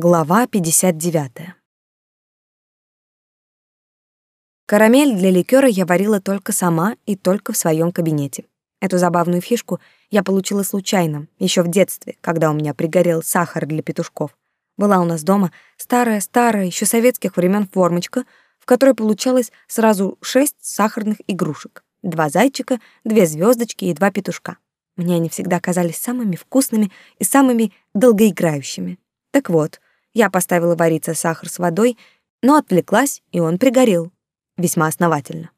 Глава 59. Карамель для ликера я варила только сама и только в своем кабинете. Эту забавную фишку я получила случайно, еще в детстве, когда у меня пригорел сахар для петушков. Была у нас дома старая-старая, еще советских времен формочка, в которой получалось сразу шесть сахарных игрушек. Два зайчика, две звездочки и два петушка. Мне они всегда казались самыми вкусными и самыми долгоиграющими. Так вот, я поставила вариться сахар с водой, но отвлеклась, и он пригорел. Весьма основательно.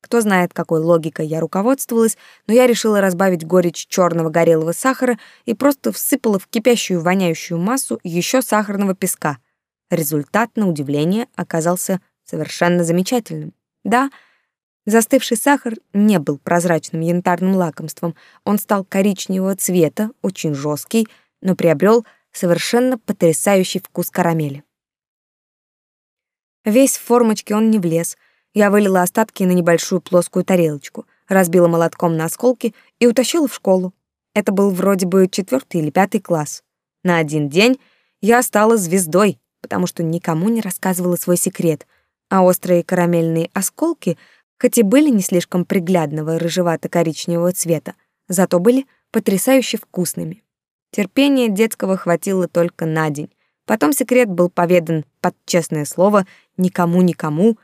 Кто знает, какой логикой я руководствовалась, но я решила разбавить горечь черного горелого сахара и просто всыпала в кипящую воняющую массу еще сахарного песка. Результат, на удивление, оказался совершенно замечательным. Да, застывший сахар не был прозрачным янтарным лакомством. Он стал коричневого цвета, очень жесткий, но приобрел совершенно потрясающий вкус карамели. Весь в формочке он не влез. Я вылила остатки на небольшую плоскую тарелочку, разбила молотком на осколки и утащила в школу. Это был вроде бы четвертый или пятый класс. На один день я стала звездой, потому что никому не рассказывала свой секрет, а острые карамельные осколки, хоть и были не слишком приглядного рыжевато-коричневого цвета, зато были потрясающе вкусными. Терпения детского хватило только на день. Потом секрет был поведан под честное слово никому-никому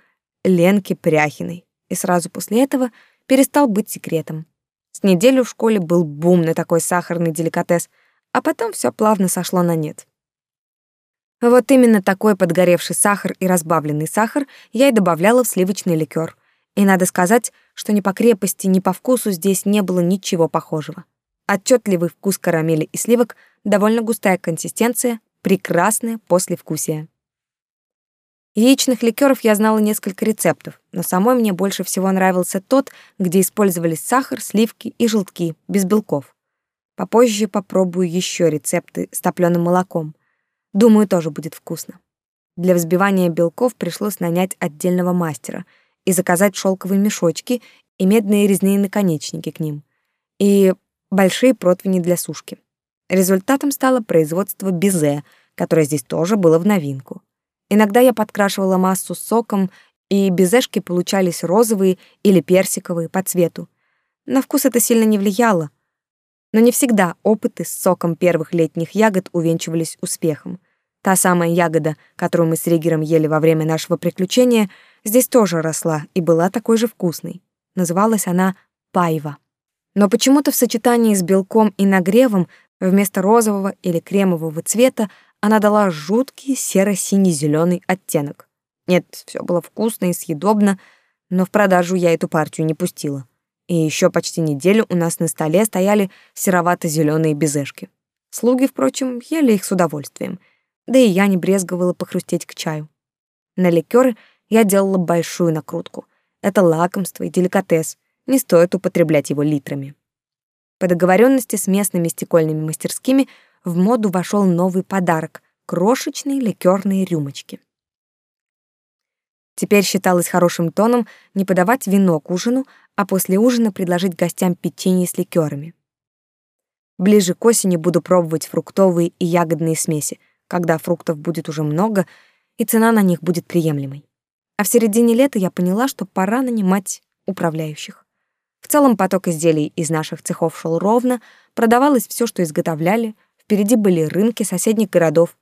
Ленке Пряхиной. И сразу после этого перестал быть секретом. С неделю в школе был бум на такой сахарный деликатес, а потом все плавно сошло на нет. Вот именно такой подгоревший сахар и разбавленный сахар я и добавляла в сливочный ликер. И надо сказать, что ни по крепости, ни по вкусу здесь не было ничего похожего. Отчетливый вкус карамели и сливок, довольно густая консистенция, прекрасное послевкусие. Яичных ликеров я знала несколько рецептов, но самой мне больше всего нравился тот, где использовались сахар, сливки и желтки, без белков. Попозже попробую еще рецепты с топленым молоком. Думаю, тоже будет вкусно. Для взбивания белков пришлось нанять отдельного мастера и заказать шелковые мешочки и медные резные наконечники к ним. И большие противни для сушки. Результатом стало производство безе, которое здесь тоже было в новинку. Иногда я подкрашивала массу соком, и безешки получались розовые или персиковые по цвету. На вкус это сильно не влияло, но не всегда опыты с соком первых летних ягод увенчивались успехом. Та самая ягода, которую мы с Ригером ели во время нашего приключения, здесь тоже росла и была такой же вкусной. Называлась она пайва. Но почему-то в сочетании с белком и нагревом вместо розового или кремового цвета она дала жуткий серо-синий зеленый оттенок. Нет, все было вкусно и съедобно, но в продажу я эту партию не пустила. И еще почти неделю у нас на столе стояли серовато-зеленые безешки. Слуги, впрочем, ели их с удовольствием. Да и я не брезговала похрустеть к чаю. На ликеры я делала большую накрутку. Это лакомство и деликатес не стоит употреблять его литрами. По договоренности с местными стекольными мастерскими в моду вошел новый подарок — крошечные ликерные рюмочки. Теперь считалось хорошим тоном не подавать вино к ужину, а после ужина предложить гостям печенье с ликерами. Ближе к осени буду пробовать фруктовые и ягодные смеси, когда фруктов будет уже много, и цена на них будет приемлемой. А в середине лета я поняла, что пора нанимать управляющих. В целом поток изделий из наших цехов шел ровно, продавалось все, что изготовляли, впереди были рынки соседних городов.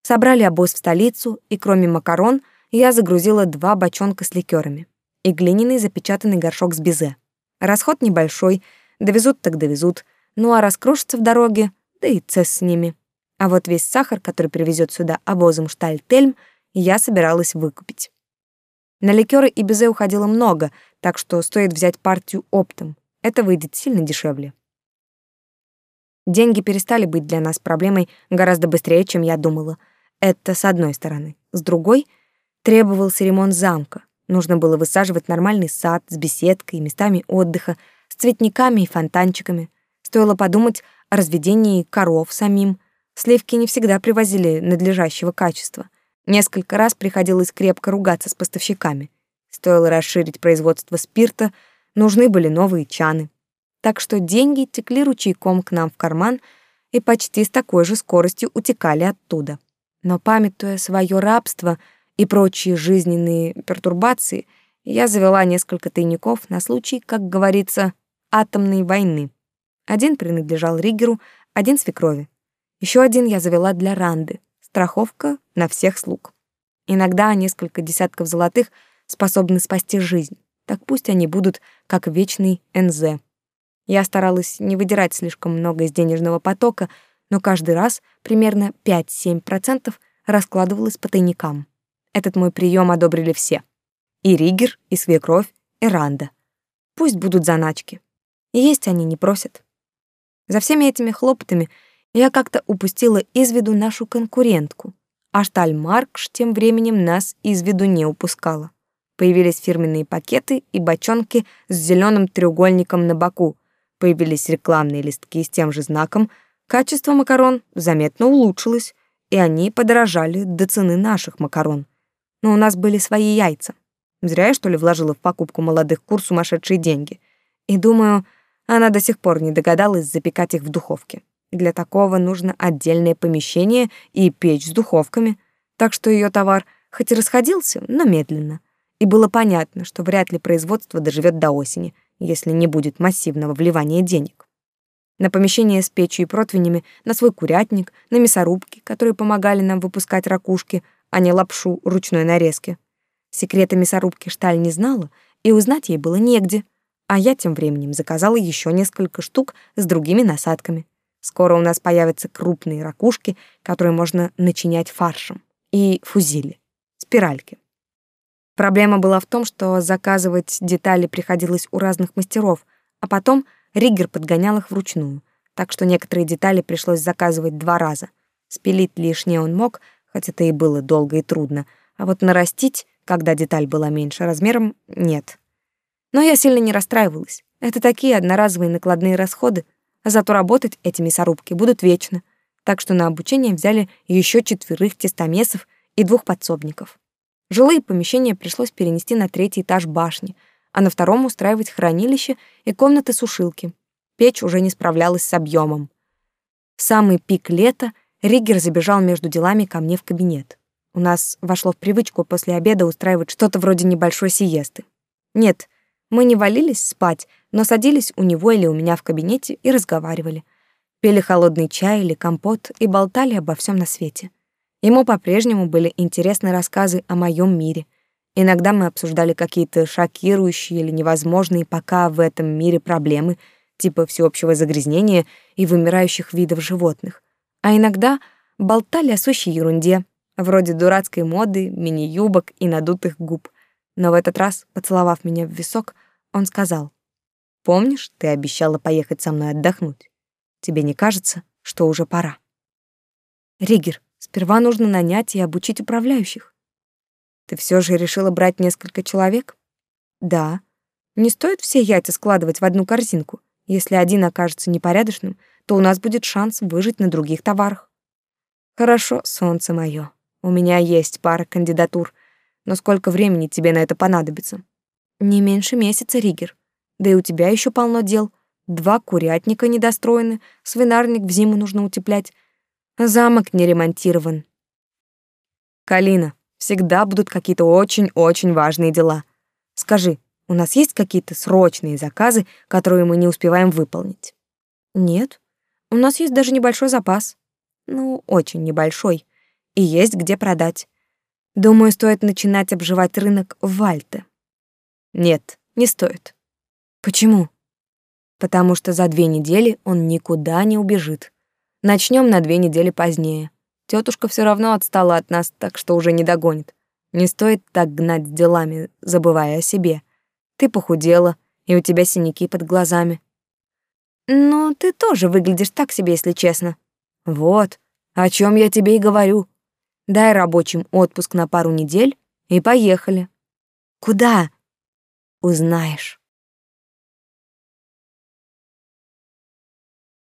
Собрали обоз в столицу, и кроме макарон я загрузила два бочонка с ликерами и глиняный запечатанный горшок с безе. Расход небольшой, довезут так довезут, ну а раскрошится в дороге, да и цес с ними. А вот весь сахар, который привезет сюда обозом Штальтельм, я собиралась выкупить. На ликеры и безе уходило много, так что стоит взять партию оптом. Это выйдет сильно дешевле. Деньги перестали быть для нас проблемой гораздо быстрее, чем я думала. Это с одной стороны. С другой требовался ремонт замка. Нужно было высаживать нормальный сад с беседкой, местами отдыха, с цветниками и фонтанчиками. Стоило подумать о разведении коров самим. Сливки не всегда привозили надлежащего качества. Несколько раз приходилось крепко ругаться с поставщиками. Стоило расширить производство спирта, нужны были новые чаны. Так что деньги текли ручейком к нам в карман и почти с такой же скоростью утекали оттуда. Но памятуя свое рабство и прочие жизненные пертурбации, я завела несколько тайников на случай, как говорится, атомной войны. Один принадлежал Ригеру, один свекрови. Еще один я завела для Ранды. Страховка на всех слуг. Иногда несколько десятков золотых способны спасти жизнь. Так пусть они будут как вечный НЗ. Я старалась не выдирать слишком много из денежного потока, но каждый раз примерно 5-7% раскладывалось по тайникам. Этот мой прием одобрили все. И Ригер, и свекровь, и Ранда. Пусть будут заначки. Есть они не просят. За всеми этими хлопотами я как-то упустила из виду нашу конкурентку, а Штальмаркш тем временем нас из виду не упускала. Появились фирменные пакеты и бочонки с зеленым треугольником на боку, появились рекламные листки с тем же знаком, качество макарон заметно улучшилось, и они подорожали до цены наших макарон. Но у нас были свои яйца. Зря я, что ли, вложила в покупку молодых кур сумасшедшие деньги. И думаю, она до сих пор не догадалась запекать их в духовке. Для такого нужно отдельное помещение и печь с духовками, так что ее товар хоть и расходился, но медленно. И было понятно, что вряд ли производство доживет до осени, если не будет массивного вливания денег. На помещение с печью и противнями, на свой курятник, на мясорубки, которые помогали нам выпускать ракушки, а не лапшу ручной нарезки. Секреты мясорубки Шталь не знала, и узнать ей было негде — а я тем временем заказала еще несколько штук с другими насадками. Скоро у нас появятся крупные ракушки, которые можно начинять фаршем, и фузили, спиральки. Проблема была в том, что заказывать детали приходилось у разных мастеров, а потом Риггер подгонял их вручную, так что некоторые детали пришлось заказывать два раза. Спилить лишнее он мог, хоть это и было долго и трудно, а вот нарастить, когда деталь была меньше размером, нет. Но я сильно не расстраивалась. Это такие одноразовые накладные расходы, а зато работать эти мясорубки будут вечно. Так что на обучение взяли еще четверых тестомесов и двух подсобников. Жилые помещения пришлось перенести на третий этаж башни, а на втором устраивать хранилище и комнаты сушилки. Печь уже не справлялась с объемом. В самый пик лета Риггер забежал между делами ко мне в кабинет. У нас вошло в привычку после обеда устраивать что-то вроде небольшой сиесты. Нет, мы не валились спать, но садились у него или у меня в кабинете и разговаривали. Пили холодный чай или компот и болтали обо всем на свете. Ему по-прежнему были интересны рассказы о моем мире. Иногда мы обсуждали какие-то шокирующие или невозможные пока в этом мире проблемы, типа всеобщего загрязнения и вымирающих видов животных. А иногда болтали о сущей ерунде, вроде дурацкой моды, мини-юбок и надутых губ. Но в этот раз, поцеловав меня в висок, он сказал, «Помнишь, ты обещала поехать со мной отдохнуть? Тебе не кажется, что уже пора?» «Ригер, сперва нужно нанять и обучить управляющих». «Ты все же решила брать несколько человек?» «Да. Не стоит все яйца складывать в одну корзинку. Если один окажется непорядочным, то у нас будет шанс выжить на других товарах». «Хорошо, солнце мое. У меня есть пара кандидатур, но сколько времени тебе на это понадобится? Не меньше месяца, Ригер. Да и у тебя еще полно дел. Два курятника недостроены, свинарник в зиму нужно утеплять. Замок не ремонтирован. Калина, всегда будут какие-то очень-очень важные дела. Скажи, у нас есть какие-то срочные заказы, которые мы не успеваем выполнить? Нет. У нас есть даже небольшой запас. Ну, очень небольшой. И есть где продать. Думаю, стоит начинать обживать рынок в Вальте. Нет, не стоит. Почему? Потому что за две недели он никуда не убежит. Начнем на две недели позднее. Тетушка все равно отстала от нас, так что уже не догонит. Не стоит так гнать делами, забывая о себе. Ты похудела, и у тебя синяки под глазами. Но ты тоже выглядишь так себе, если честно. Вот, о чем я тебе и говорю. Дай рабочим отпуск на пару недель и поехали. Куда? Узнаешь.